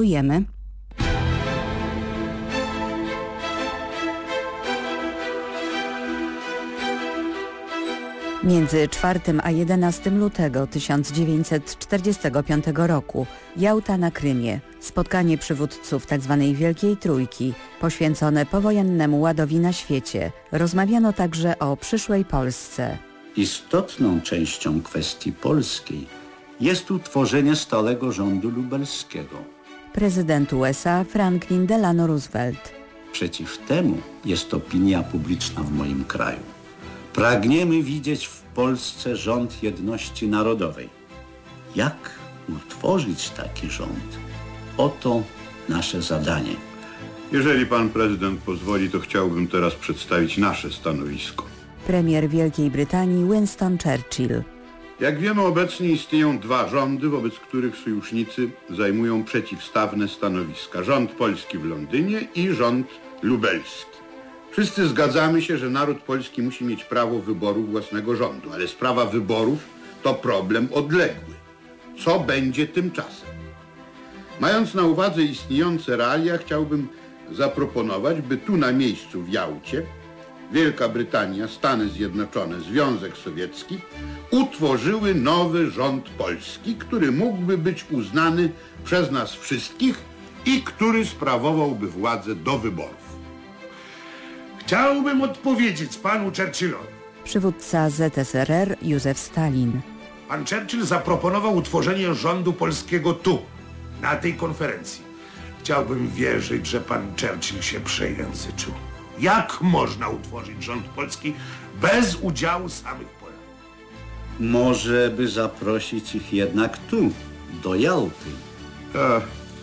Gratulujemy. Między 4 a 11 lutego 1945 roku Jałta na Krymie, spotkanie przywódców tzw. Tak Wielkiej Trójki, poświęcone powojennemu ładowi na świecie. Rozmawiano także o przyszłej Polsce. Istotną częścią kwestii polskiej jest utworzenie stałego rządu lubelskiego. Prezydent USA Franklin Delano Roosevelt. Przeciw temu jest opinia publiczna w moim kraju. Pragniemy widzieć w Polsce rząd jedności narodowej. Jak utworzyć taki rząd? Oto nasze zadanie. Jeżeli pan prezydent pozwoli, to chciałbym teraz przedstawić nasze stanowisko. Premier Wielkiej Brytanii Winston Churchill. Jak wiemy, obecnie istnieją dwa rządy, wobec których sojusznicy zajmują przeciwstawne stanowiska. Rząd polski w Londynie i rząd lubelski. Wszyscy zgadzamy się, że naród polski musi mieć prawo wyboru własnego rządu, ale sprawa wyborów to problem odległy. Co będzie tymczasem? Mając na uwadze istniejące realia, chciałbym zaproponować, by tu na miejscu w Jałcie Wielka Brytania, Stany Zjednoczone, Związek Sowiecki utworzyły nowy rząd polski, który mógłby być uznany przez nas wszystkich i który sprawowałby władzę do wyborów. Chciałbym odpowiedzieć panu Churchillowi. Przywódca ZSRR Józef Stalin. Pan Churchill zaproponował utworzenie rządu polskiego tu, na tej konferencji. Chciałbym wierzyć, że pan Churchill się przejęzyczył. Jak można utworzyć rząd polski bez udziału samych Polaków? Może by zaprosić ich jednak tu, do Jałty. E,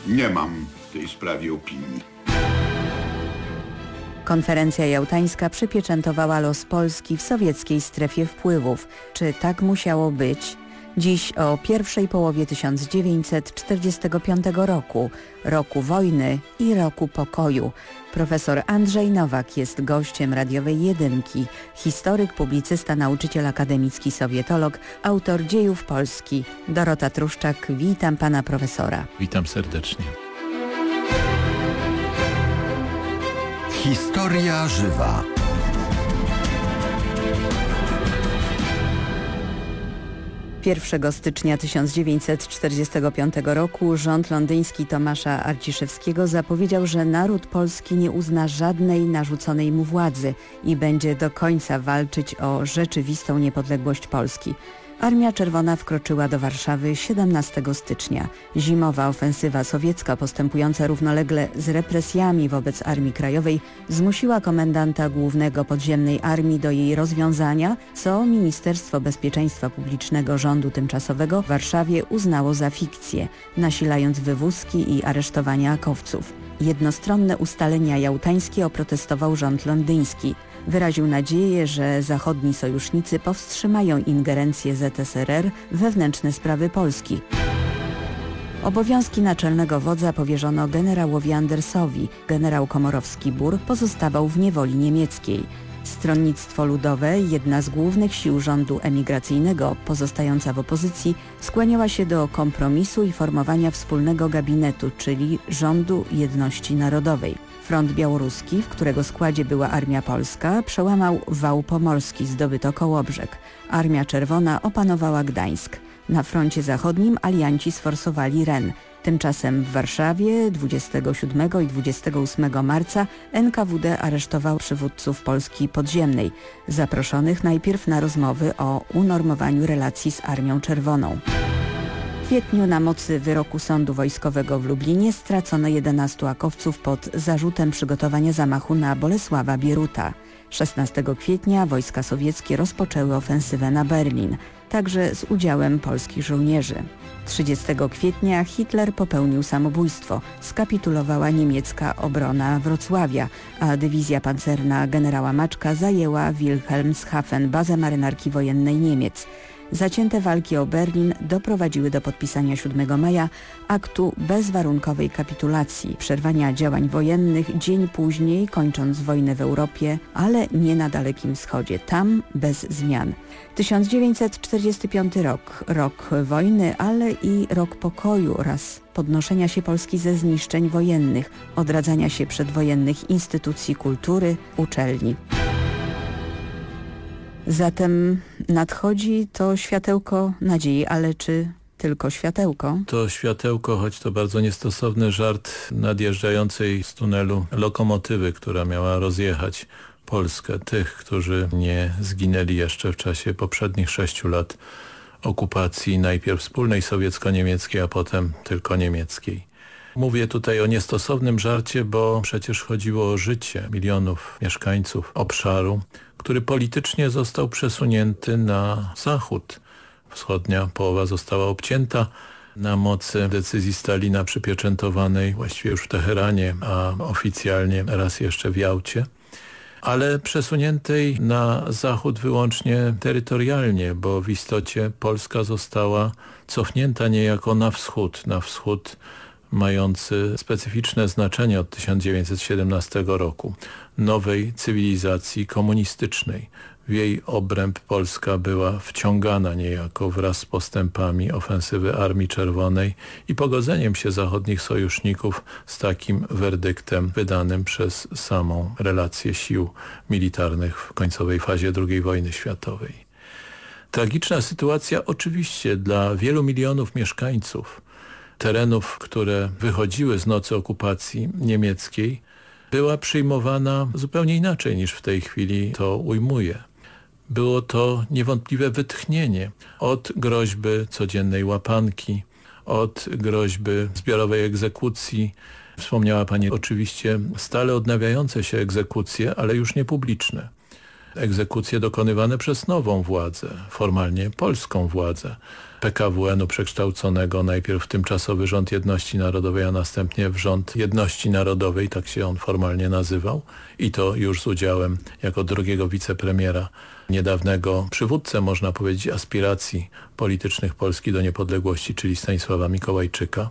nie mam w tej sprawie opinii. Konferencja jałtańska przypieczętowała los Polski w sowieckiej strefie wpływów. Czy tak musiało być? Dziś o pierwszej połowie 1945 roku, roku wojny i roku pokoju. Profesor Andrzej Nowak jest gościem radiowej jedynki, historyk, publicysta, nauczyciel akademicki, sowietolog, autor dziejów Polski. Dorota Truszczak, witam pana profesora. Witam serdecznie. Historia żywa. Pierwszego stycznia 1945 roku rząd londyński Tomasza Arciszewskiego zapowiedział, że naród polski nie uzna żadnej narzuconej mu władzy i będzie do końca walczyć o rzeczywistą niepodległość Polski. Armia Czerwona wkroczyła do Warszawy 17 stycznia. Zimowa ofensywa sowiecka postępująca równolegle z represjami wobec Armii Krajowej zmusiła komendanta głównego podziemnej armii do jej rozwiązania, co Ministerstwo Bezpieczeństwa Publicznego rządu tymczasowego w Warszawie uznało za fikcję, nasilając wywózki i aresztowania akowców. Jednostronne ustalenia jałtańskie oprotestował rząd londyński – Wyraził nadzieję, że zachodni sojusznicy powstrzymają ingerencję ZSRR wewnętrzne sprawy Polski. Obowiązki naczelnego wodza powierzono generałowi Andersowi. Generał Komorowski-Bur pozostawał w niewoli niemieckiej. Stronnictwo Ludowe, jedna z głównych sił rządu emigracyjnego pozostająca w opozycji, skłaniała się do kompromisu i formowania wspólnego gabinetu, czyli rządu jedności narodowej. Front białoruski, w którego składzie była Armia Polska, przełamał wał pomorski, zdobyto Kołobrzeg. Armia Czerwona opanowała Gdańsk. Na froncie zachodnim alianci sforsowali Ren. Tymczasem w Warszawie 27 i 28 marca NKWD aresztował przywódców Polski podziemnej, zaproszonych najpierw na rozmowy o unormowaniu relacji z Armią Czerwoną kwietniu na mocy wyroku sądu wojskowego w Lublinie stracono 11 akowców pod zarzutem przygotowania zamachu na Bolesława Bieruta. 16 kwietnia wojska sowieckie rozpoczęły ofensywę na Berlin, także z udziałem polskich żołnierzy. 30 kwietnia Hitler popełnił samobójstwo. Skapitulowała niemiecka obrona Wrocławia, a dywizja pancerna generała Maczka zajęła Wilhelmshaven, bazę marynarki wojennej Niemiec. Zacięte walki o Berlin doprowadziły do podpisania 7 maja aktu bezwarunkowej kapitulacji, przerwania działań wojennych dzień później, kończąc wojnę w Europie, ale nie na Dalekim Wschodzie, tam bez zmian. 1945 rok, rok wojny, ale i rok pokoju oraz podnoszenia się Polski ze zniszczeń wojennych, odradzania się przedwojennych instytucji kultury, uczelni. Zatem nadchodzi to światełko nadziei, ale czy tylko światełko? To światełko, choć to bardzo niestosowny żart nadjeżdżającej z tunelu lokomotywy, która miała rozjechać Polskę, tych, którzy nie zginęli jeszcze w czasie poprzednich sześciu lat okupacji, najpierw wspólnej sowiecko-niemieckiej, a potem tylko niemieckiej. Mówię tutaj o niestosownym żarcie, bo przecież chodziło o życie milionów mieszkańców obszaru, który politycznie został przesunięty na zachód. Wschodnia połowa została obcięta na mocy decyzji Stalina przypieczętowanej właściwie już w Teheranie, a oficjalnie raz jeszcze w Jałcie ale przesuniętej na zachód wyłącznie terytorialnie, bo w istocie Polska została cofnięta niejako na wschód, na wschód mający specyficzne znaczenie od 1917 roku, nowej cywilizacji komunistycznej, w jej obręb Polska była wciągana niejako wraz z postępami ofensywy Armii Czerwonej i pogodzeniem się zachodnich sojuszników z takim werdyktem wydanym przez samą relację sił militarnych w końcowej fazie II wojny światowej. Tragiczna sytuacja oczywiście dla wielu milionów mieszkańców terenów, które wychodziły z nocy okupacji niemieckiej, była przyjmowana zupełnie inaczej niż w tej chwili to ujmuje było to niewątpliwe wytchnienie od groźby codziennej łapanki, od groźby zbiorowej egzekucji. Wspomniała Pani oczywiście stale odnawiające się egzekucje, ale już nie publiczne. Egzekucje dokonywane przez nową władzę, formalnie polską władzę. PKWN-u przekształconego najpierw w Tymczasowy Rząd Jedności Narodowej, a następnie w Rząd Jedności Narodowej, tak się on formalnie nazywał i to już z udziałem jako drugiego wicepremiera niedawnego przywódcę, można powiedzieć, aspiracji politycznych Polski do niepodległości, czyli Stanisława Mikołajczyka.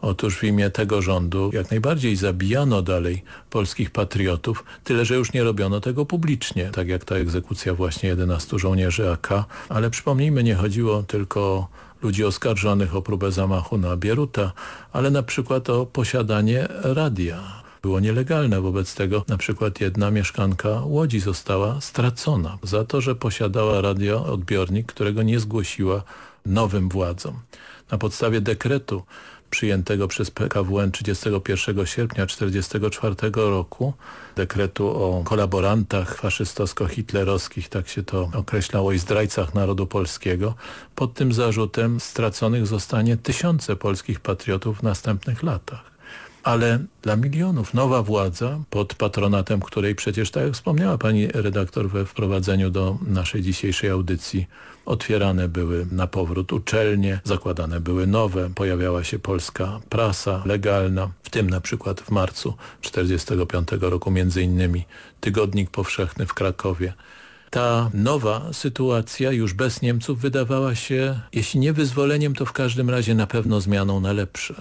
Otóż w imię tego rządu jak najbardziej zabijano dalej polskich patriotów, tyle że już nie robiono tego publicznie, tak jak ta egzekucja właśnie 11 żołnierzy AK, ale przypomnijmy, nie chodziło tylko o ludzi oskarżonych o próbę zamachu na Bieruta, ale na przykład o posiadanie radia było nielegalne. Wobec tego na przykład jedna mieszkanka Łodzi została stracona za to, że posiadała radioodbiornik, którego nie zgłosiła nowym władzom. Na podstawie dekretu przyjętego przez PKWN 31 sierpnia 1944 roku, dekretu o kolaborantach faszystowsko-hitlerowskich, tak się to określało, i zdrajcach narodu polskiego, pod tym zarzutem straconych zostanie tysiące polskich patriotów w następnych latach ale dla milionów nowa władza, pod patronatem której przecież, tak jak wspomniała pani redaktor we wprowadzeniu do naszej dzisiejszej audycji, otwierane były na powrót uczelnie, zakładane były nowe, pojawiała się polska prasa legalna, w tym na przykład w marcu 1945 roku między innymi Tygodnik Powszechny w Krakowie. Ta nowa sytuacja już bez Niemców wydawała się, jeśli nie wyzwoleniem, to w każdym razie na pewno zmianą na lepsze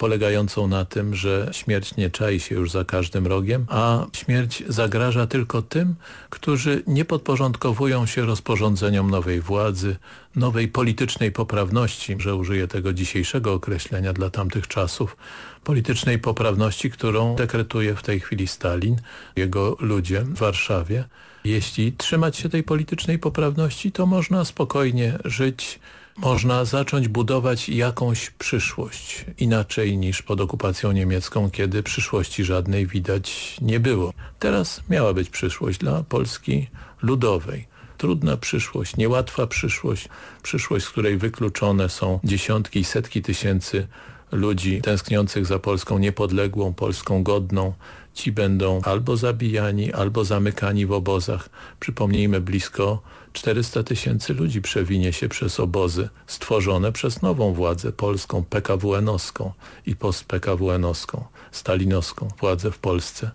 polegającą na tym, że śmierć nie czai się już za każdym rogiem, a śmierć zagraża tylko tym, którzy nie podporządkowują się rozporządzeniom nowej władzy, nowej politycznej poprawności, że użyję tego dzisiejszego określenia dla tamtych czasów, politycznej poprawności, którą dekretuje w tej chwili Stalin, jego ludzie w Warszawie. Jeśli trzymać się tej politycznej poprawności, to można spokojnie żyć można zacząć budować jakąś przyszłość, inaczej niż pod okupacją niemiecką, kiedy przyszłości żadnej widać nie było. Teraz miała być przyszłość dla Polski ludowej. Trudna przyszłość, niełatwa przyszłość, przyszłość, z której wykluczone są dziesiątki i setki tysięcy ludzi tęskniących za Polską niepodległą, Polską godną. Ci będą albo zabijani, albo zamykani w obozach. Przypomnijmy blisko 400 tysięcy ludzi przewinie się przez obozy stworzone przez nową władzę polską, PKWN-owską i post-PKWN-owską, stalinowską władzę w Polsce.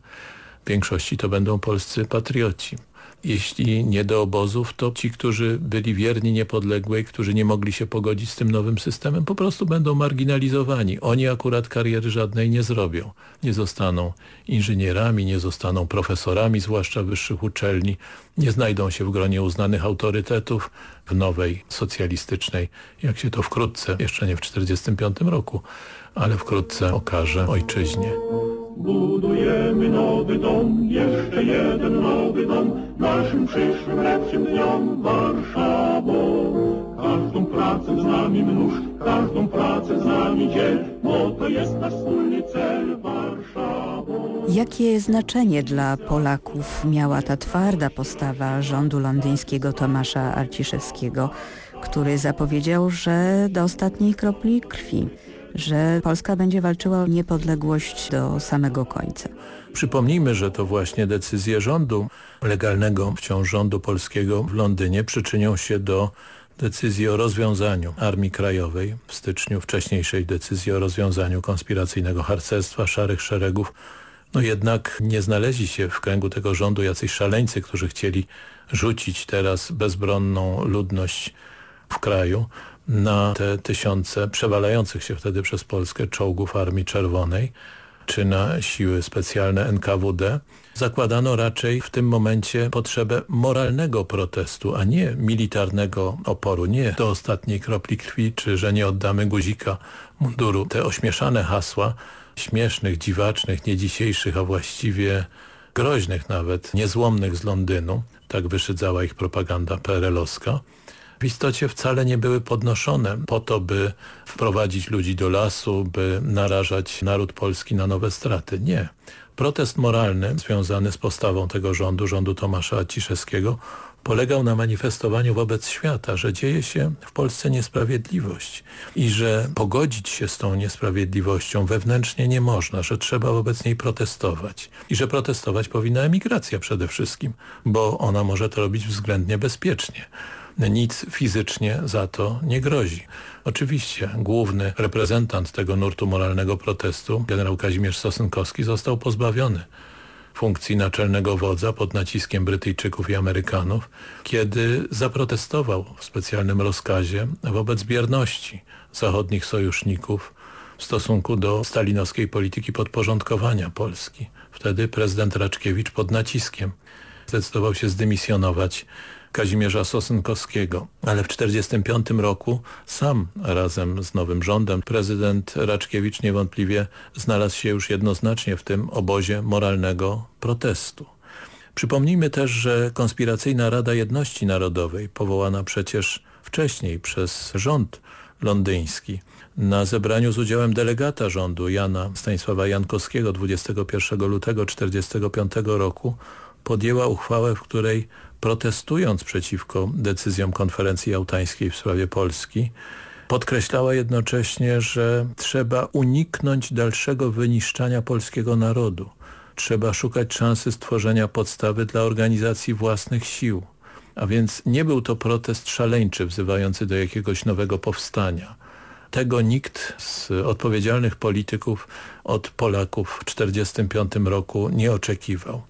W większości to będą polscy patrioci. Jeśli nie do obozów, to ci, którzy byli wierni niepodległej, którzy nie mogli się pogodzić z tym nowym systemem, po prostu będą marginalizowani. Oni akurat kariery żadnej nie zrobią. Nie zostaną inżynierami, nie zostaną profesorami, zwłaszcza wyższych uczelni, nie znajdą się w gronie uznanych autorytetów w nowej socjalistycznej, jak się to wkrótce, jeszcze nie w 1945 roku, ale wkrótce okaże ojczyźnie. Budujemy nowy dom, jeszcze jeden nowy dom, naszym przyszłym lepszym dniom Warszawą. Każdą pracę z nami mnóż, każdą pracę z nami dziel, bo to jest nasz wspólny cel Warszawą. Jakie znaczenie dla Polaków miała ta twarda postawa rządu londyńskiego Tomasza Arciszewskiego, który zapowiedział, że do ostatniej kropli krwi że Polska będzie walczyła o niepodległość do samego końca. Przypomnijmy, że to właśnie decyzje rządu, legalnego wciąż rządu polskiego w Londynie przyczynią się do decyzji o rozwiązaniu Armii Krajowej w styczniu, wcześniejszej decyzji o rozwiązaniu konspiracyjnego harcerstwa, szarych szeregów. No jednak nie znaleźli się w kręgu tego rządu jacyś szaleńcy, którzy chcieli rzucić teraz bezbronną ludność w kraju na te tysiące przewalających się wtedy przez Polskę czołgów Armii Czerwonej czy na siły specjalne NKWD, zakładano raczej w tym momencie potrzebę moralnego protestu, a nie militarnego oporu, nie do ostatniej kropli krwi, czy że nie oddamy guzika munduru. Te ośmieszane hasła, śmiesznych, dziwacznych, nie dzisiejszych, a właściwie groźnych nawet, niezłomnych z Londynu, tak wyszydzała ich propaganda PRL-owska, w istocie wcale nie były podnoszone po to, by wprowadzić ludzi do lasu, by narażać naród polski na nowe straty. Nie. Protest moralny związany z postawą tego rządu, rządu Tomasza Ciszewskiego, polegał na manifestowaniu wobec świata, że dzieje się w Polsce niesprawiedliwość i że pogodzić się z tą niesprawiedliwością wewnętrznie nie można, że trzeba wobec niej protestować i że protestować powinna emigracja przede wszystkim, bo ona może to robić względnie bezpiecznie nic fizycznie za to nie grozi. Oczywiście główny reprezentant tego nurtu moralnego protestu, generał Kazimierz Sosynkowski, został pozbawiony funkcji naczelnego wodza pod naciskiem Brytyjczyków i Amerykanów, kiedy zaprotestował w specjalnym rozkazie wobec bierności zachodnich sojuszników w stosunku do stalinowskiej polityki podporządkowania Polski. Wtedy prezydent Raczkiewicz pod naciskiem zdecydował się zdymisjonować Kazimierza Sosynkowskiego. Ale w 1945 roku sam razem z nowym rządem prezydent Raczkiewicz niewątpliwie znalazł się już jednoznacznie w tym obozie moralnego protestu. Przypomnijmy też, że konspiracyjna Rada Jedności Narodowej, powołana przecież wcześniej przez rząd londyński, na zebraniu z udziałem delegata rządu Jana Stanisława Jankowskiego 21 lutego 1945 roku podjęła uchwałę, w której protestując przeciwko decyzjom konferencji jałtańskiej w sprawie Polski, podkreślała jednocześnie, że trzeba uniknąć dalszego wyniszczania polskiego narodu. Trzeba szukać szansy stworzenia podstawy dla organizacji własnych sił. A więc nie był to protest szaleńczy wzywający do jakiegoś nowego powstania. Tego nikt z odpowiedzialnych polityków od Polaków w 1945 roku nie oczekiwał.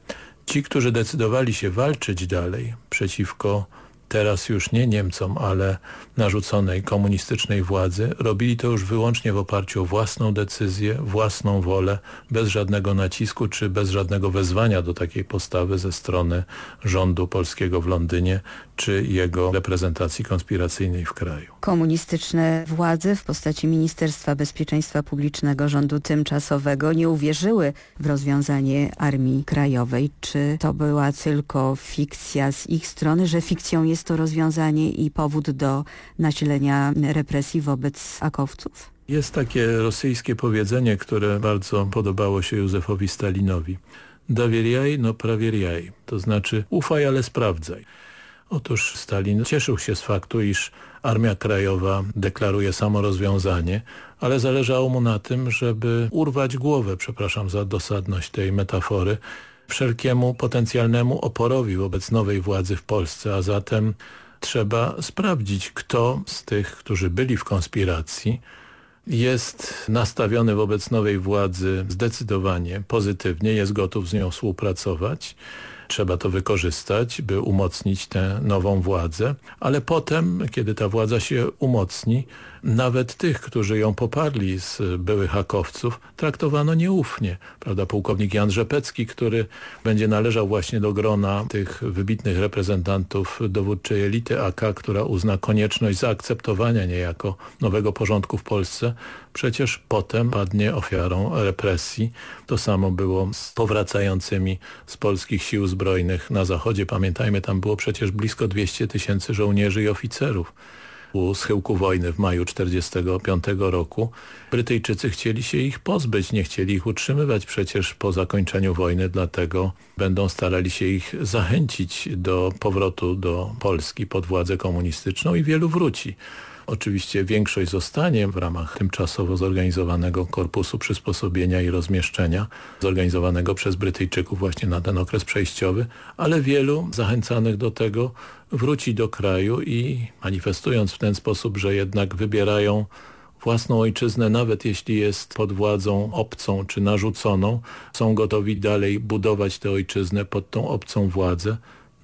Ci, którzy decydowali się walczyć dalej przeciwko teraz już nie Niemcom, ale narzuconej komunistycznej władzy, robili to już wyłącznie w oparciu o własną decyzję, własną wolę, bez żadnego nacisku czy bez żadnego wezwania do takiej postawy ze strony rządu polskiego w Londynie czy jego reprezentacji konspiracyjnej w kraju. Komunistyczne władze w postaci Ministerstwa Bezpieczeństwa Publicznego rządu tymczasowego nie uwierzyły w rozwiązanie Armii Krajowej. Czy to była tylko fikcja z ich strony, że fikcją jest to rozwiązanie i powód do nasilenia represji wobec akowców? Jest takie rosyjskie powiedzenie, które bardzo podobało się Józefowi Stalinowi. Dowierjaj, no prawierjaj. To znaczy ufaj, ale sprawdzaj. Otóż Stalin cieszył się z faktu, iż Armia Krajowa deklaruje samo rozwiązanie, ale zależało mu na tym, żeby urwać głowę, przepraszam za dosadność tej metafory, wszelkiemu potencjalnemu oporowi wobec nowej władzy w Polsce, a zatem trzeba sprawdzić, kto z tych, którzy byli w konspiracji, jest nastawiony wobec nowej władzy zdecydowanie pozytywnie, jest gotów z nią współpracować Trzeba to wykorzystać, by umocnić tę nową władzę, ale potem, kiedy ta władza się umocni, nawet tych, którzy ją poparli z byłych hakowców, traktowano nieufnie. Prawda, pułkownik Jan Rzepecki, który będzie należał właśnie do grona tych wybitnych reprezentantów dowódczej elity AK, która uzna konieczność zaakceptowania niejako nowego porządku w Polsce, przecież potem padnie ofiarą represji. To samo było z powracającymi z polskich sił zbrojnych na zachodzie. Pamiętajmy, tam było przecież blisko 200 tysięcy żołnierzy i oficerów u schyłku wojny w maju 1945 roku. Brytyjczycy chcieli się ich pozbyć, nie chcieli ich utrzymywać przecież po zakończeniu wojny, dlatego będą starali się ich zachęcić do powrotu do Polski pod władzę komunistyczną i wielu wróci. Oczywiście większość zostanie w ramach tymczasowo zorganizowanego Korpusu Przysposobienia i Rozmieszczenia, zorganizowanego przez Brytyjczyków właśnie na ten okres przejściowy, ale wielu zachęcanych do tego wróci do kraju i manifestując w ten sposób, że jednak wybierają własną ojczyznę, nawet jeśli jest pod władzą obcą czy narzuconą, są gotowi dalej budować tę ojczyznę pod tą obcą władzę,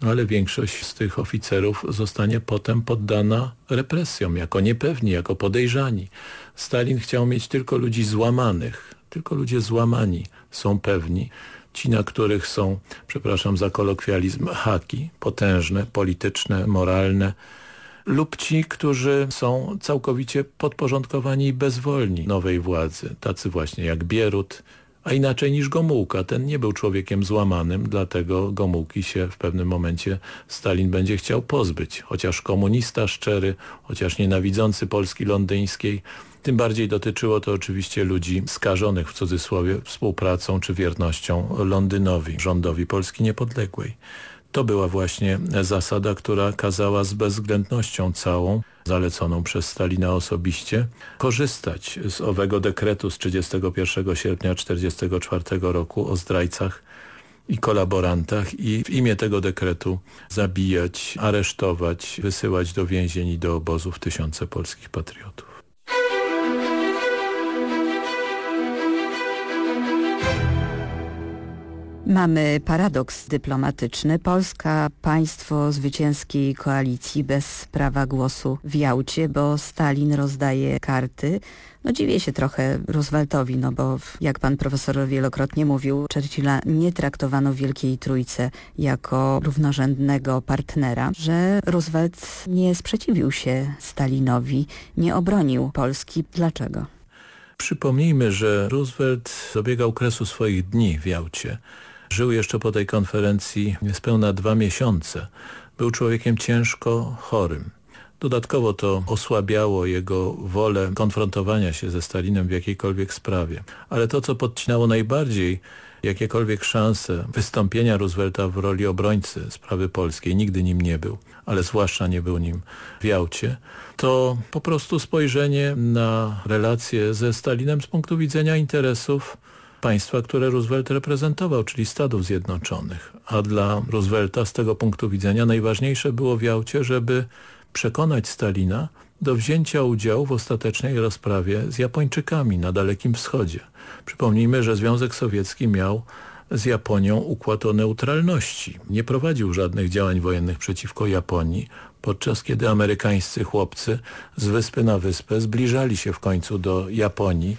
ale większość z tych oficerów zostanie potem poddana represjom, jako niepewni, jako podejrzani. Stalin chciał mieć tylko ludzi złamanych, tylko ludzie złamani są pewni. Ci, na których są, przepraszam za kolokwializm, haki potężne, polityczne, moralne, lub ci, którzy są całkowicie podporządkowani i bezwolni nowej władzy, tacy właśnie jak Bierut, a inaczej niż Gomułka. Ten nie był człowiekiem złamanym, dlatego Gomułki się w pewnym momencie Stalin będzie chciał pozbyć. Chociaż komunista szczery, chociaż nienawidzący Polski londyńskiej, tym bardziej dotyczyło to oczywiście ludzi skażonych w cudzysłowie współpracą czy wiernością Londynowi, rządowi Polski niepodległej. To była właśnie zasada, która kazała z bezwzględnością całą zaleconą przez Stalina osobiście, korzystać z owego dekretu z 31 sierpnia 1944 roku o zdrajcach i kolaborantach i w imię tego dekretu zabijać, aresztować, wysyłać do więzień i do obozów tysiące polskich patriotów. Mamy paradoks dyplomatyczny. Polska, państwo zwycięskiej koalicji bez prawa głosu w Jałcie, bo Stalin rozdaje karty. No dziwię się trochę Rooseveltowi, no bo jak pan profesor wielokrotnie mówił, Churchilla nie traktowano Wielkiej Trójce jako równorzędnego partnera, że Roosevelt nie sprzeciwił się Stalinowi, nie obronił Polski. Dlaczego? Przypomnijmy, że Roosevelt dobiegał kresu swoich dni w Jałcie. Żył jeszcze po tej konferencji niespełna dwa miesiące. Był człowiekiem ciężko chorym. Dodatkowo to osłabiało jego wolę konfrontowania się ze Stalinem w jakiejkolwiek sprawie. Ale to, co podcinało najbardziej jakiekolwiek szanse wystąpienia Roosevelta w roli obrońcy sprawy polskiej, nigdy nim nie był, ale zwłaszcza nie był nim w Jałcie, to po prostu spojrzenie na relacje ze Stalinem z punktu widzenia interesów państwa, które Roosevelt reprezentował, czyli Stanów Zjednoczonych. A dla Roosevelta z tego punktu widzenia najważniejsze było w Jałcie, żeby przekonać Stalina do wzięcia udziału w ostatecznej rozprawie z Japończykami na Dalekim Wschodzie. Przypomnijmy, że Związek Sowiecki miał z Japonią układ o neutralności. Nie prowadził żadnych działań wojennych przeciwko Japonii, podczas kiedy amerykańscy chłopcy z wyspy na wyspę zbliżali się w końcu do Japonii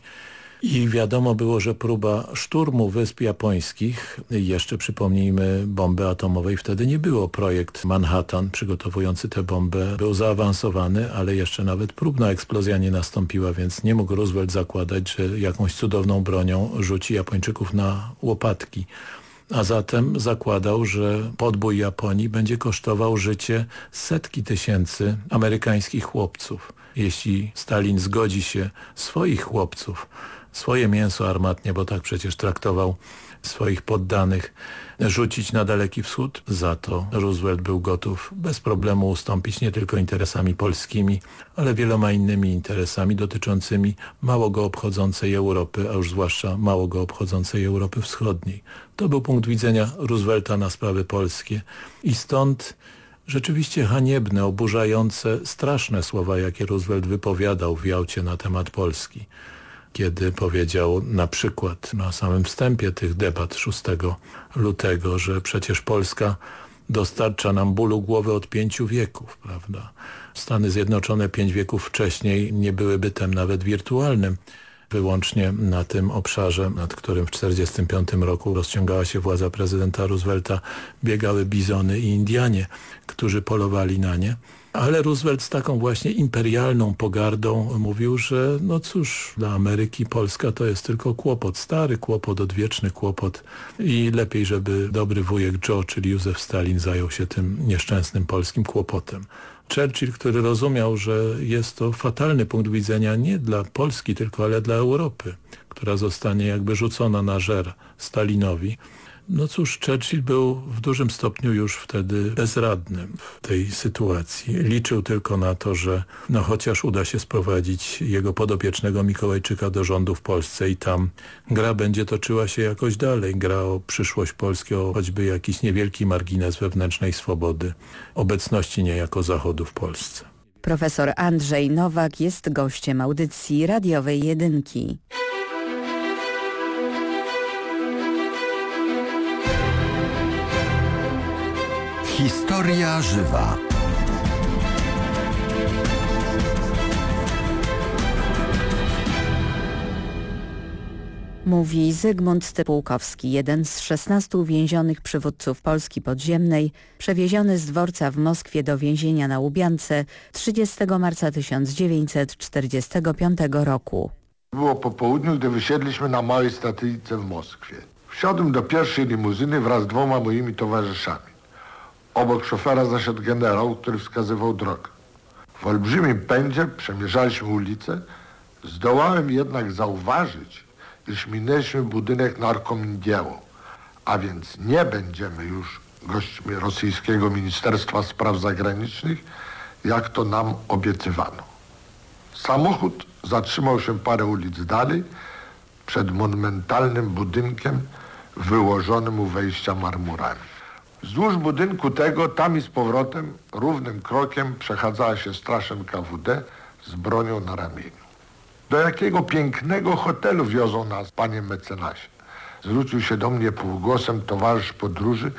i wiadomo było, że próba szturmu wysp japońskich, jeszcze przypomnijmy bomby atomowej, wtedy nie było. Projekt Manhattan przygotowujący tę bombę był zaawansowany, ale jeszcze nawet próbna eksplozja nie nastąpiła, więc nie mógł Roosevelt zakładać, że jakąś cudowną bronią rzuci Japończyków na łopatki. A zatem zakładał, że podbój Japonii będzie kosztował życie setki tysięcy amerykańskich chłopców. Jeśli Stalin zgodzi się swoich chłopców swoje mięso armatnie, bo tak przecież traktował swoich poddanych, rzucić na Daleki Wschód. Za to Roosevelt był gotów bez problemu ustąpić nie tylko interesami polskimi, ale wieloma innymi interesami dotyczącymi mało go obchodzącej Europy, a już zwłaszcza mało go obchodzącej Europy Wschodniej. To był punkt widzenia Roosevelta na sprawy polskie i stąd rzeczywiście haniebne, oburzające, straszne słowa, jakie Roosevelt wypowiadał w Jałcie na temat Polski kiedy powiedział na przykład na samym wstępie tych debat 6 lutego, że przecież Polska dostarcza nam bólu głowy od pięciu wieków, prawda? Stany Zjednoczone pięć wieków wcześniej nie były bytem nawet wirtualnym wyłącznie na tym obszarze, nad którym w 1945 roku rozciągała się władza prezydenta Roosevelta, biegały bizony i Indianie, którzy polowali na nie. Ale Roosevelt z taką właśnie imperialną pogardą mówił, że no cóż, dla Ameryki Polska to jest tylko kłopot, stary kłopot, odwieczny kłopot i lepiej, żeby dobry wujek Joe, czyli Józef Stalin zajął się tym nieszczęsnym polskim kłopotem. Churchill, który rozumiał, że jest to fatalny punkt widzenia nie dla Polski tylko, ale dla Europy, która zostanie jakby rzucona na żer Stalinowi, no cóż, Churchill był w dużym stopniu już wtedy bezradny w tej sytuacji. Liczył tylko na to, że no chociaż uda się sprowadzić jego podopiecznego Mikołajczyka do rządu w Polsce i tam gra będzie toczyła się jakoś dalej. Gra o przyszłość Polski, o choćby jakiś niewielki margines wewnętrznej swobody, obecności niejako Zachodu w Polsce. Profesor Andrzej Nowak jest gościem audycji radiowej Jedynki. Historia żywa. Mówi Zygmunt Stypułkowski, jeden z 16 uwięzionych przywódców Polski podziemnej, przewieziony z dworca w Moskwie do więzienia na Łubiance 30 marca 1945 roku. Było po południu, gdy wysiedliśmy na małej stacyjce w Moskwie. Wsiadłem do pierwszej limuzyny wraz z dwoma moimi towarzyszami. Obok szofera zasiadł generał, który wskazywał drogę. W olbrzymim pędzie przemierzaliśmy ulicę. Zdołałem jednak zauważyć, iż minęliśmy budynek narkomindiełu, a więc nie będziemy już gośćmi rosyjskiego Ministerstwa Spraw Zagranicznych, jak to nam obiecywano. Samochód zatrzymał się parę ulic dalej, przed monumentalnym budynkiem wyłożonym u wejścia marmurami. Wzdłuż budynku tego, tam i z powrotem, równym krokiem przechadzała się straż NKWD z bronią na ramieniu. Do jakiego pięknego hotelu wiozą nas, panie mecenasie? Zwrócił się do mnie półgłosem towarzysz podróży.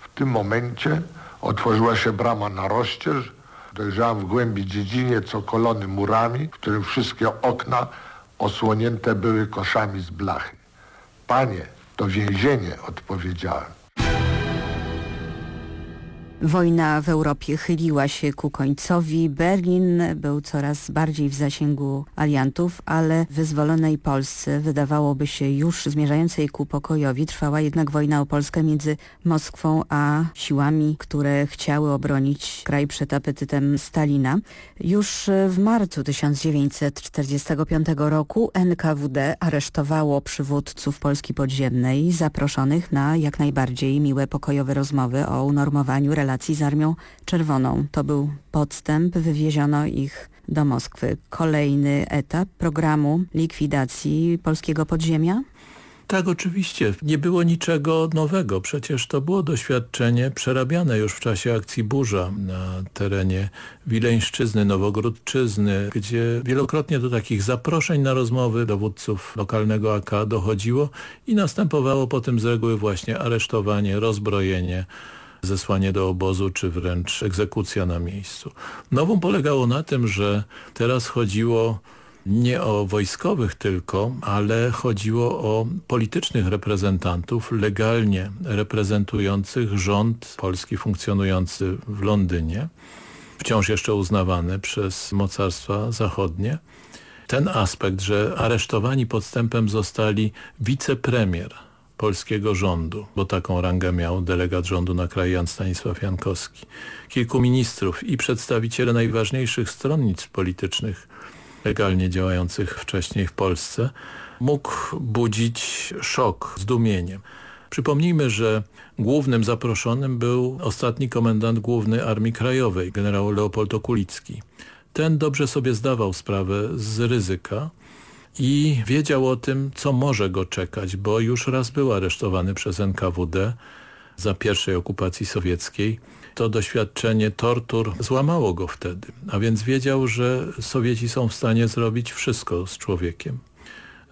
W tym momencie otworzyła się brama na rozścież. Dojrzałem w głębi dziedzinie, co kolony murami, w którym wszystkie okna osłonięte były koszami z blachy. Panie, to więzienie, odpowiedziałem. Wojna w Europie chyliła się ku końcowi. Berlin był coraz bardziej w zasięgu aliantów, ale w wyzwolonej Polsce, wydawałoby się już zmierzającej ku pokojowi, trwała jednak wojna o Polskę między Moskwą a siłami, które chciały obronić kraj przed apetytem Stalina. Już w marcu 1945 roku NKWD aresztowało przywódców Polski Podziemnej zaproszonych na jak najbardziej miłe pokojowe rozmowy o unormowaniu relacji relacji z Armią Czerwoną. To był podstęp, wywieziono ich do Moskwy. Kolejny etap programu likwidacji polskiego podziemia? Tak, oczywiście. Nie było niczego nowego. Przecież to było doświadczenie przerabiane już w czasie akcji Burza na terenie Wileńszczyzny, Nowogródczyzny, gdzie wielokrotnie do takich zaproszeń na rozmowy dowódców lokalnego AK dochodziło i następowało potem z reguły właśnie aresztowanie, rozbrojenie, zesłanie do obozu, czy wręcz egzekucja na miejscu. Nowum polegało na tym, że teraz chodziło nie o wojskowych tylko, ale chodziło o politycznych reprezentantów legalnie reprezentujących rząd polski funkcjonujący w Londynie, wciąż jeszcze uznawany przez mocarstwa zachodnie. Ten aspekt, że aresztowani podstępem zostali wicepremier polskiego rządu, bo taką rangę miał delegat rządu na kraj Jan Stanisław Jankowski, kilku ministrów i przedstawiciele najważniejszych stronnic politycznych legalnie działających wcześniej w Polsce, mógł budzić szok, zdumienie. Przypomnijmy, że głównym zaproszonym był ostatni komendant główny Armii Krajowej, generał Leopold Okulicki. Ten dobrze sobie zdawał sprawę z ryzyka, i wiedział o tym, co może go czekać, bo już raz był aresztowany przez NKWD za pierwszej okupacji sowieckiej. To doświadczenie tortur złamało go wtedy, a więc wiedział, że Sowieci są w stanie zrobić wszystko z człowiekiem.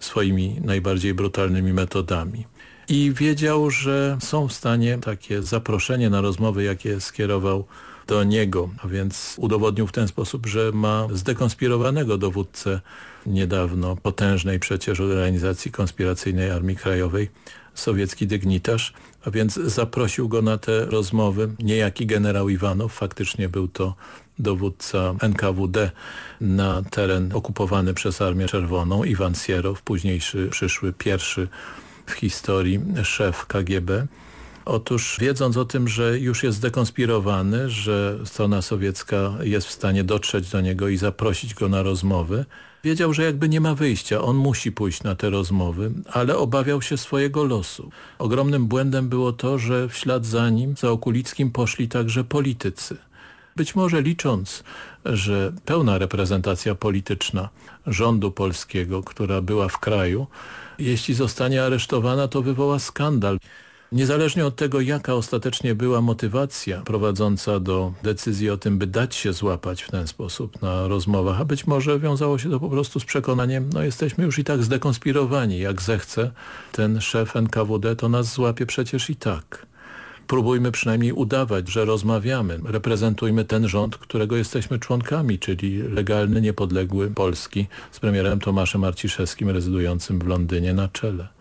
swoimi najbardziej brutalnymi metodami. I wiedział, że są w stanie takie zaproszenie na rozmowy, jakie skierował do niego, a więc udowodnił w ten sposób, że ma zdekonspirowanego dowódcę niedawno potężnej przecież organizacji konspiracyjnej Armii Krajowej, sowiecki dygnitarz, a więc zaprosił go na te rozmowy niejaki generał Iwanow, faktycznie był to dowódca NKWD na teren okupowany przez Armię Czerwoną, Iwan Sierow, późniejszy przyszły pierwszy w historii szef KGB. Otóż wiedząc o tym, że już jest zdekonspirowany, że strona sowiecka jest w stanie dotrzeć do niego i zaprosić go na rozmowy, wiedział, że jakby nie ma wyjścia, on musi pójść na te rozmowy, ale obawiał się swojego losu. Ogromnym błędem było to, że w ślad za nim, za Okulickim poszli także politycy. Być może licząc, że pełna reprezentacja polityczna rządu polskiego, która była w kraju, jeśli zostanie aresztowana, to wywoła skandal. Niezależnie od tego, jaka ostatecznie była motywacja prowadząca do decyzji o tym, by dać się złapać w ten sposób na rozmowach, a być może wiązało się to po prostu z przekonaniem, no jesteśmy już i tak zdekonspirowani, jak zechce ten szef NKWD, to nas złapie przecież i tak. Próbujmy przynajmniej udawać, że rozmawiamy. Reprezentujmy ten rząd, którego jesteśmy członkami, czyli legalny, niepodległy Polski z premierem Tomaszem Arciszewskim rezydującym w Londynie na czele.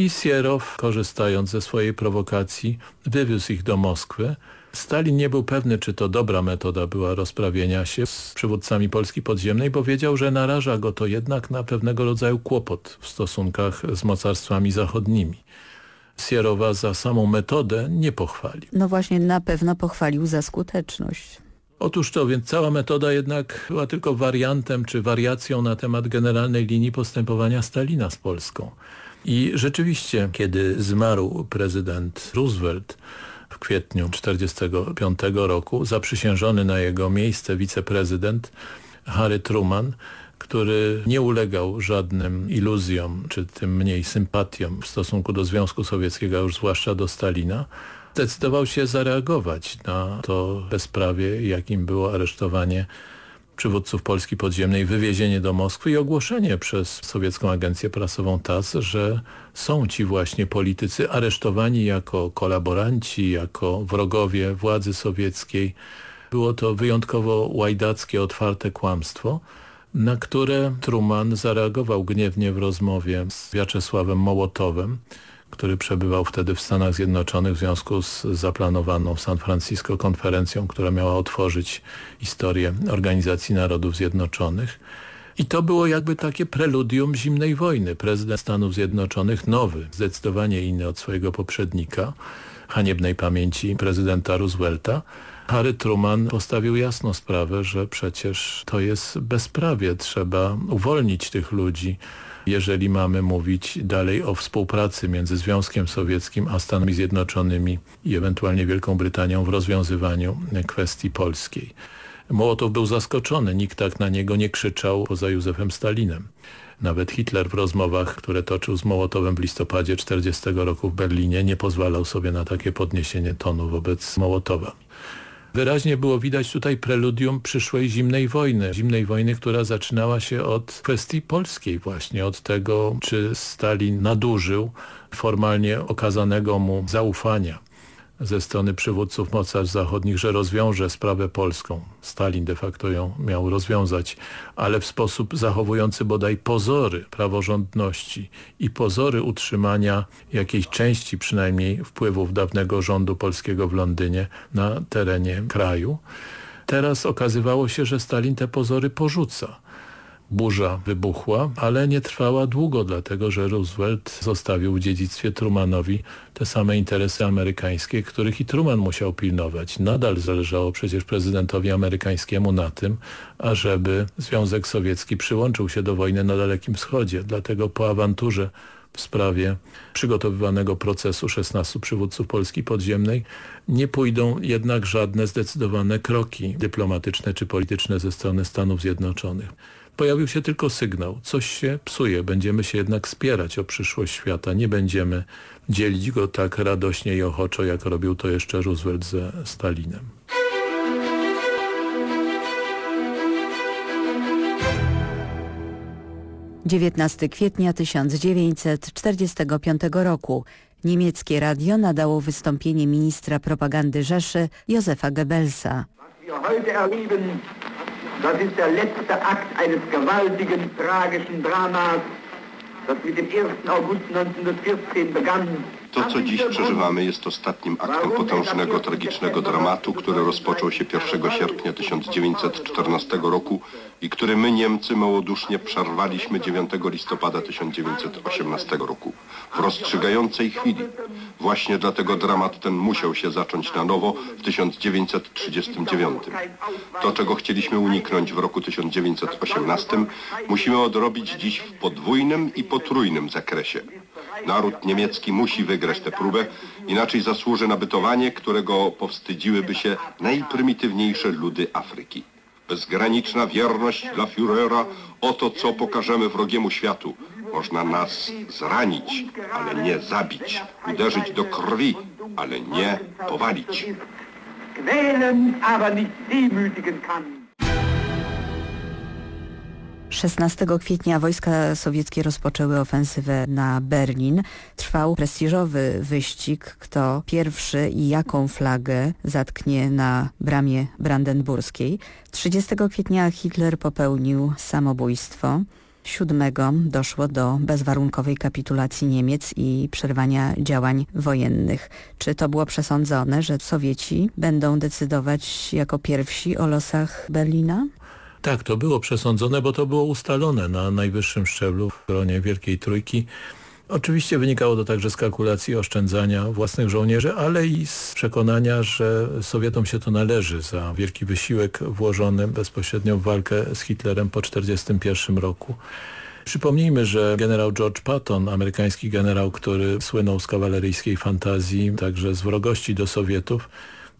I Sierow, korzystając ze swojej prowokacji, wywiózł ich do Moskwy. Stalin nie był pewny, czy to dobra metoda była rozprawienia się z przywódcami Polski podziemnej, bo wiedział, że naraża go to jednak na pewnego rodzaju kłopot w stosunkach z mocarstwami zachodnimi. Sierowa za samą metodę nie pochwalił. No właśnie, na pewno pochwalił za skuteczność. Otóż to, więc cała metoda jednak była tylko wariantem czy wariacją na temat generalnej linii postępowania Stalina z Polską. I rzeczywiście, kiedy zmarł prezydent Roosevelt w kwietniu 1945 roku, zaprzysiężony na jego miejsce wiceprezydent Harry Truman, który nie ulegał żadnym iluzjom, czy tym mniej sympatiom w stosunku do Związku Sowieckiego, a już zwłaszcza do Stalina, zdecydował się zareagować na to bezprawie, jakim było aresztowanie przywódców Polski Podziemnej, wywiezienie do Moskwy i ogłoszenie przez sowiecką agencję prasową TASS, że są ci właśnie politycy aresztowani jako kolaboranci, jako wrogowie władzy sowieckiej. Było to wyjątkowo łajdackie, otwarte kłamstwo, na które Truman zareagował gniewnie w rozmowie z Wiaczesławem Mołotowem, który przebywał wtedy w Stanach Zjednoczonych w związku z zaplanowaną w San Francisco konferencją, która miała otworzyć historię Organizacji Narodów Zjednoczonych. I to było jakby takie preludium zimnej wojny. Prezydent Stanów Zjednoczonych, nowy, zdecydowanie inny od swojego poprzednika, haniebnej pamięci prezydenta Roosevelta, Harry Truman postawił jasno sprawę, że przecież to jest bezprawie. Trzeba uwolnić tych ludzi, jeżeli mamy mówić dalej o współpracy między Związkiem Sowieckim a Stanami Zjednoczonymi i ewentualnie Wielką Brytanią w rozwiązywaniu kwestii polskiej. Mołotow był zaskoczony, nikt tak na niego nie krzyczał poza Józefem Stalinem. Nawet Hitler w rozmowach, które toczył z Mołotowem w listopadzie 40 roku w Berlinie nie pozwalał sobie na takie podniesienie tonu wobec Mołotowa. Wyraźnie było widać tutaj preludium przyszłej zimnej wojny. Zimnej wojny, która zaczynała się od kwestii polskiej właśnie, od tego, czy Stalin nadużył formalnie okazanego mu zaufania ze strony przywódców mocarstw zachodnich, że rozwiąże sprawę polską. Stalin de facto ją miał rozwiązać, ale w sposób zachowujący bodaj pozory praworządności i pozory utrzymania jakiejś części przynajmniej wpływów dawnego rządu polskiego w Londynie na terenie kraju. Teraz okazywało się, że Stalin te pozory porzuca burza wybuchła, ale nie trwała długo, dlatego że Roosevelt zostawił w dziedzictwie Trumanowi te same interesy amerykańskie, których i Truman musiał pilnować. Nadal zależało przecież prezydentowi amerykańskiemu na tym, ażeby Związek Sowiecki przyłączył się do wojny na Dalekim Wschodzie. Dlatego po awanturze w sprawie przygotowywanego procesu 16 przywódców Polski podziemnej nie pójdą jednak żadne zdecydowane kroki dyplomatyczne czy polityczne ze strony Stanów Zjednoczonych pojawił się tylko sygnał. Coś się psuje. Będziemy się jednak spierać o przyszłość świata. Nie będziemy dzielić go tak radośnie i ochoczo, jak robił to jeszcze Roosevelt ze Stalinem. 19 kwietnia 1945 roku. Niemieckie radio nadało wystąpienie ministra propagandy Rzeszy Józefa Goebbelsa. Das ist der letzte Akt eines gewaltigen, tragischen Dramas, das mit dem 1. August 1914 begann. To, co dziś przeżywamy, jest ostatnim aktem potężnego, tragicznego dramatu, który rozpoczął się 1 sierpnia 1914 roku i który my, Niemcy, małodusznie przerwaliśmy 9 listopada 1918 roku. W rozstrzygającej chwili. Właśnie dlatego dramat ten musiał się zacząć na nowo w 1939. To, czego chcieliśmy uniknąć w roku 1918, musimy odrobić dziś w podwójnym i potrójnym zakresie. Naród niemiecki musi wygrać tę próbę, inaczej zasłuży na bytowanie, którego powstydziłyby się najprymitywniejsze ludy Afryki. Bezgraniczna wierność dla Führera, oto co pokażemy wrogiemu światu. Można nas zranić, ale nie zabić, uderzyć do krwi, ale nie powalić. Quälen, aber nicht demütigen kann. 16 kwietnia wojska sowieckie rozpoczęły ofensywę na Berlin. Trwał prestiżowy wyścig, kto pierwszy i jaką flagę zatknie na bramie brandenburskiej. 30 kwietnia Hitler popełnił samobójstwo. 7 doszło do bezwarunkowej kapitulacji Niemiec i przerwania działań wojennych. Czy to było przesądzone, że Sowieci będą decydować jako pierwsi o losach Berlina? Tak, to było przesądzone, bo to było ustalone na najwyższym szczeblu w gronie Wielkiej Trójki. Oczywiście wynikało to także z kalkulacji oszczędzania własnych żołnierzy, ale i z przekonania, że Sowietom się to należy za wielki wysiłek włożony bezpośrednio w walkę z Hitlerem po 1941 roku. Przypomnijmy, że generał George Patton, amerykański generał, który słynął z kawaleryjskiej fantazji, także z wrogości do Sowietów,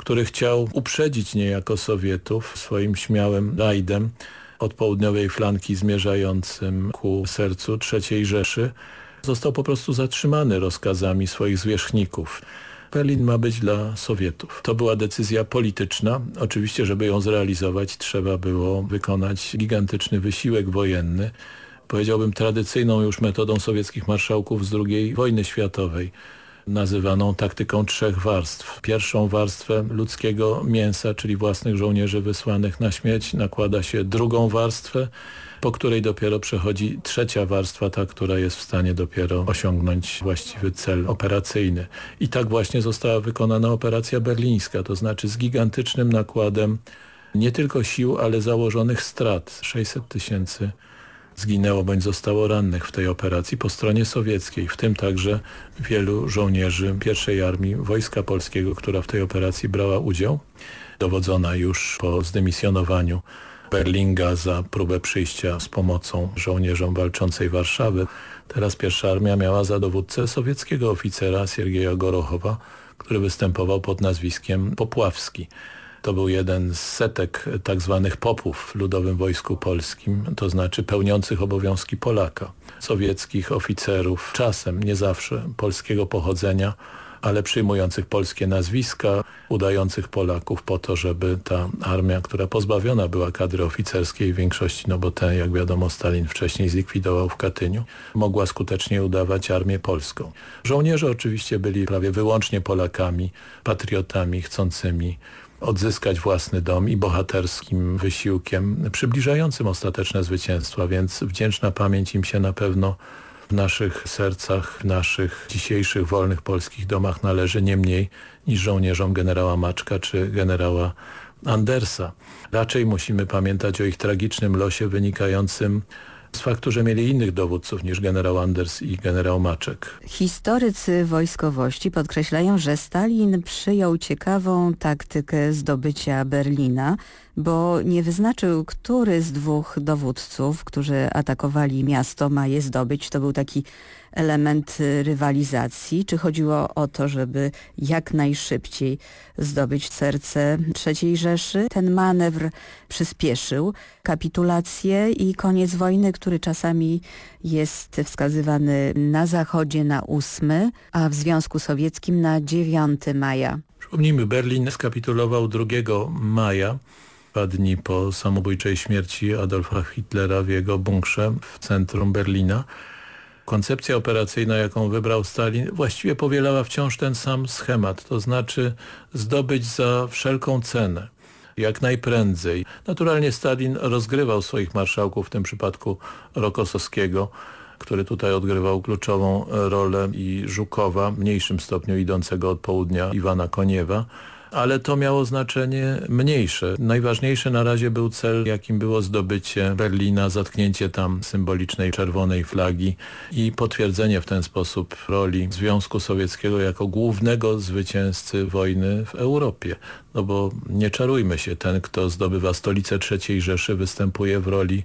który chciał uprzedzić niejako Sowietów swoim śmiałym rajdem od południowej flanki zmierzającym ku sercu III Rzeszy, został po prostu zatrzymany rozkazami swoich zwierzchników. Berlin ma być dla Sowietów. To była decyzja polityczna. Oczywiście, żeby ją zrealizować, trzeba było wykonać gigantyczny wysiłek wojenny, powiedziałbym tradycyjną już metodą sowieckich marszałków z II wojny światowej nazywaną taktyką trzech warstw. Pierwszą warstwę ludzkiego mięsa, czyli własnych żołnierzy wysłanych na śmierć, nakłada się drugą warstwę, po której dopiero przechodzi trzecia warstwa, ta, która jest w stanie dopiero osiągnąć właściwy cel operacyjny. I tak właśnie została wykonana operacja berlińska, to znaczy z gigantycznym nakładem nie tylko sił, ale założonych strat. 600 tysięcy zginęło bądź zostało rannych w tej operacji po stronie sowieckiej, w tym także wielu żołnierzy pierwszej armii Wojska Polskiego, która w tej operacji brała udział, dowodzona już po zdymisjonowaniu Berlinga za próbę przyjścia z pomocą żołnierzom walczącej Warszawy. Teraz pierwsza armia miała za dowódcę sowieckiego oficera Siergieja Gorochowa, który występował pod nazwiskiem Popławski. To był jeden z setek tak zwanych popów w Ludowym Wojsku Polskim, to znaczy pełniących obowiązki Polaka, sowieckich oficerów, czasem, nie zawsze, polskiego pochodzenia, ale przyjmujących polskie nazwiska, udających Polaków po to, żeby ta armia, która pozbawiona była kadry oficerskiej w większości, no bo tę, jak wiadomo, Stalin wcześniej zlikwidował w Katyniu, mogła skutecznie udawać armię polską. Żołnierze oczywiście byli prawie wyłącznie Polakami, patriotami chcącymi odzyskać własny dom i bohaterskim wysiłkiem przybliżającym ostateczne zwycięstwa, więc wdzięczna pamięć im się na pewno w naszych sercach, w naszych dzisiejszych wolnych polskich domach należy nie mniej niż żołnierzom generała Maczka czy generała Andersa. Raczej musimy pamiętać o ich tragicznym losie wynikającym z faktu, że mieli innych dowódców niż generał Anders i generał Maczek. Historycy wojskowości podkreślają, że Stalin przyjął ciekawą taktykę zdobycia Berlina, bo nie wyznaczył, który z dwóch dowódców, którzy atakowali miasto, ma je zdobyć. To był taki element rywalizacji? Czy chodziło o to, żeby jak najszybciej zdobyć serce III Rzeszy? Ten manewr przyspieszył kapitulację i koniec wojny, który czasami jest wskazywany na zachodzie na 8, a w Związku Sowieckim na 9 maja. Przypomnijmy, Berlin skapitulował 2 maja dwa dni po samobójczej śmierci Adolfa Hitlera w jego bunkrze w centrum Berlina. Koncepcja operacyjna, jaką wybrał Stalin, właściwie powielała wciąż ten sam schemat, to znaczy zdobyć za wszelką cenę jak najprędzej. Naturalnie Stalin rozgrywał swoich marszałków, w tym przypadku Rokosowskiego, który tutaj odgrywał kluczową rolę i Żukowa, w mniejszym stopniu idącego od południa Iwana Koniewa, ale to miało znaczenie mniejsze. Najważniejszy na razie był cel, jakim było zdobycie Berlina, zatknięcie tam symbolicznej czerwonej flagi i potwierdzenie w ten sposób roli Związku Sowieckiego jako głównego zwycięzcy wojny w Europie. No bo nie czarujmy się, ten kto zdobywa stolicę III Rzeszy występuje w roli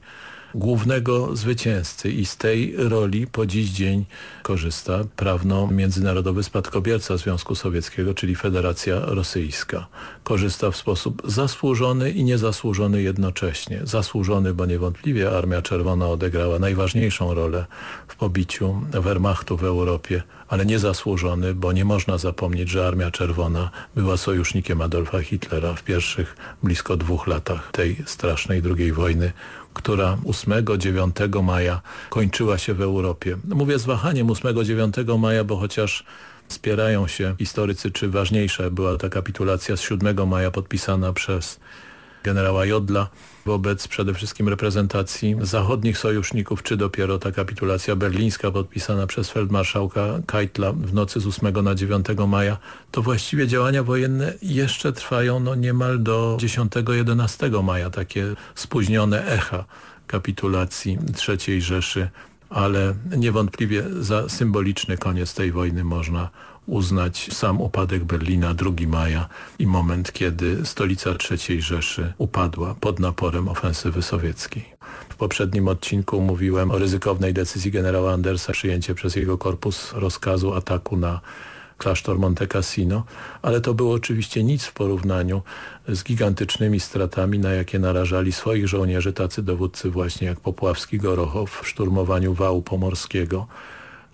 głównego zwycięzcy i z tej roli po dziś dzień korzysta prawno-międzynarodowy spadkobierca Związku Sowieckiego, czyli Federacja Rosyjska. Korzysta w sposób zasłużony i niezasłużony jednocześnie. Zasłużony, bo niewątpliwie Armia Czerwona odegrała najważniejszą rolę w pobiciu Wehrmachtu w Europie, ale niezasłużony, bo nie można zapomnieć, że Armia Czerwona była sojusznikiem Adolfa Hitlera w pierwszych blisko dwóch latach tej strasznej II wojny, która 8-9 maja kończyła się w Europie. Mówię z wahaniem 8-9 maja, bo chociaż spierają się historycy, czy ważniejsza była ta kapitulacja z 7 maja podpisana przez generała Jodla wobec przede wszystkim reprezentacji zachodnich sojuszników, czy dopiero ta kapitulacja berlińska podpisana przez feldmarszałka Keitla w nocy z 8 na 9 maja, to właściwie działania wojenne jeszcze trwają no niemal do 10-11 maja, takie spóźnione echa kapitulacji III Rzeszy, ale niewątpliwie za symboliczny koniec tej wojny można uznać sam upadek Berlina 2 maja i moment, kiedy stolica III Rzeszy upadła pod naporem ofensywy sowieckiej. W poprzednim odcinku mówiłem o ryzykownej decyzji generała Andersa przyjęcie przez jego korpus rozkazu ataku na klasztor Monte Cassino, ale to było oczywiście nic w porównaniu z gigantycznymi stratami, na jakie narażali swoich żołnierzy tacy dowódcy właśnie jak Popławski Gorochow w szturmowaniu wału pomorskiego,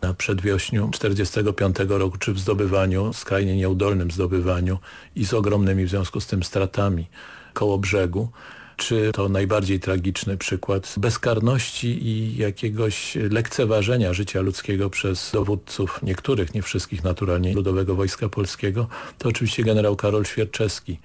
na przedwiośniu 1945 roku, czy w zdobywaniu, skrajnie nieudolnym zdobywaniu i z ogromnymi w związku z tym stratami koło brzegu, czy to najbardziej tragiczny przykład bezkarności i jakiegoś lekceważenia życia ludzkiego przez dowódców, niektórych, nie wszystkich naturalnie, Ludowego Wojska Polskiego, to oczywiście generał Karol Świerczewski,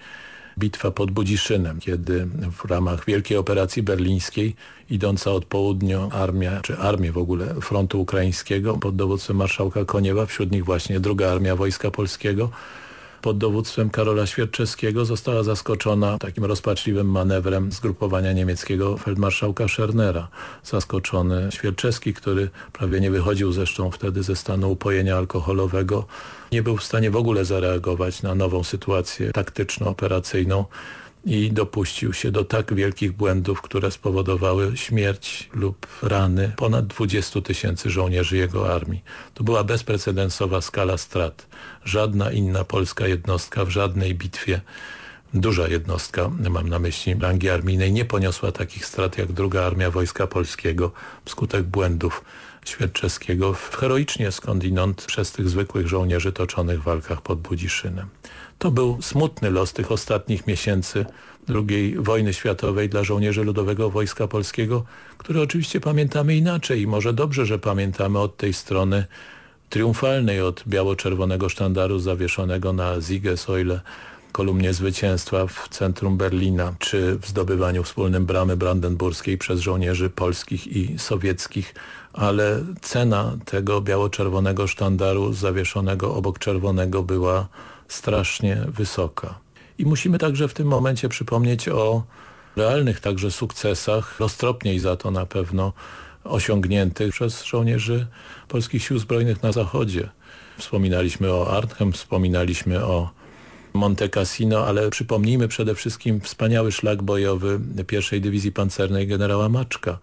bitwa pod Budziszynem, kiedy w ramach wielkiej operacji berlińskiej idąca od południa armia, czy armię w ogóle frontu ukraińskiego pod dowództwem marszałka Koniewa, wśród nich właśnie druga armia Wojska Polskiego, pod dowództwem Karola Świerczewskiego została zaskoczona takim rozpaczliwym manewrem zgrupowania niemieckiego feldmarszałka Schernera. Zaskoczony Świerczewski, który prawie nie wychodził zresztą wtedy ze stanu upojenia alkoholowego, nie był w stanie w ogóle zareagować na nową sytuację taktyczno-operacyjną i dopuścił się do tak wielkich błędów, które spowodowały śmierć lub rany ponad 20 tysięcy żołnierzy jego armii. To była bezprecedensowa skala strat. Żadna inna polska jednostka w żadnej bitwie duża jednostka, mam na myśli rangi armijnej, nie poniosła takich strat jak druga armia Wojska Polskiego wskutek błędów Świerczewskiego w heroicznie skądinąd przez tych zwykłych żołnierzy toczonych walkach pod Budziszynem. To był smutny los tych ostatnich miesięcy II wojny światowej dla żołnierzy Ludowego Wojska Polskiego, które oczywiście pamiętamy inaczej. I może dobrze, że pamiętamy od tej strony triumfalnej, od biało-czerwonego sztandaru zawieszonego na Siegesäule, kolumnie zwycięstwa w centrum Berlina, czy w zdobywaniu wspólnym bramy brandenburskiej przez żołnierzy polskich i sowieckich, ale cena tego biało-czerwonego sztandaru zawieszonego obok czerwonego była strasznie wysoka. I musimy także w tym momencie przypomnieć o realnych także sukcesach, roztropniej za to na pewno osiągniętych przez żołnierzy polskich sił zbrojnych na zachodzie. Wspominaliśmy o Arnhem, wspominaliśmy o Monte Cassino, ale przypomnijmy przede wszystkim wspaniały szlak bojowy pierwszej Dywizji Pancernej generała Maczka.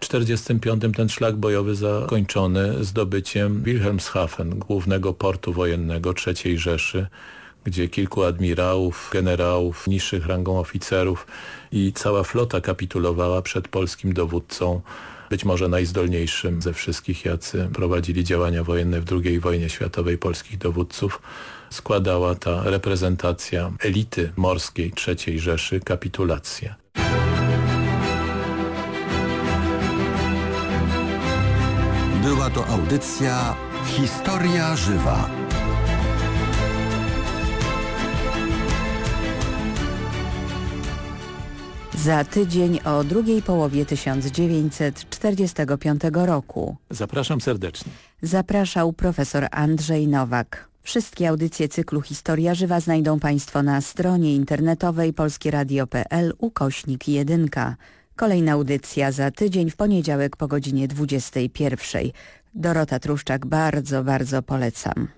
W 1945 ten szlak bojowy zakończony zdobyciem Wilhelmshaven, głównego portu wojennego III Rzeszy, gdzie kilku admirałów, generałów, niższych rangą oficerów i cała flota kapitulowała przed polskim dowódcą, być może najzdolniejszym ze wszystkich, jacy prowadzili działania wojenne w II wojnie światowej polskich dowódców, składała ta reprezentacja elity morskiej III Rzeszy kapitulację. Była to audycja Historia Żywa. Za tydzień o drugiej połowie 1945 roku. Zapraszam serdecznie. Zapraszał profesor Andrzej Nowak. Wszystkie audycje cyklu Historia Żywa znajdą Państwo na stronie internetowej polskieradio.pl ukośnik 1. Kolejna audycja za tydzień w poniedziałek po godzinie 21. Dorota Truszczak bardzo, bardzo polecam.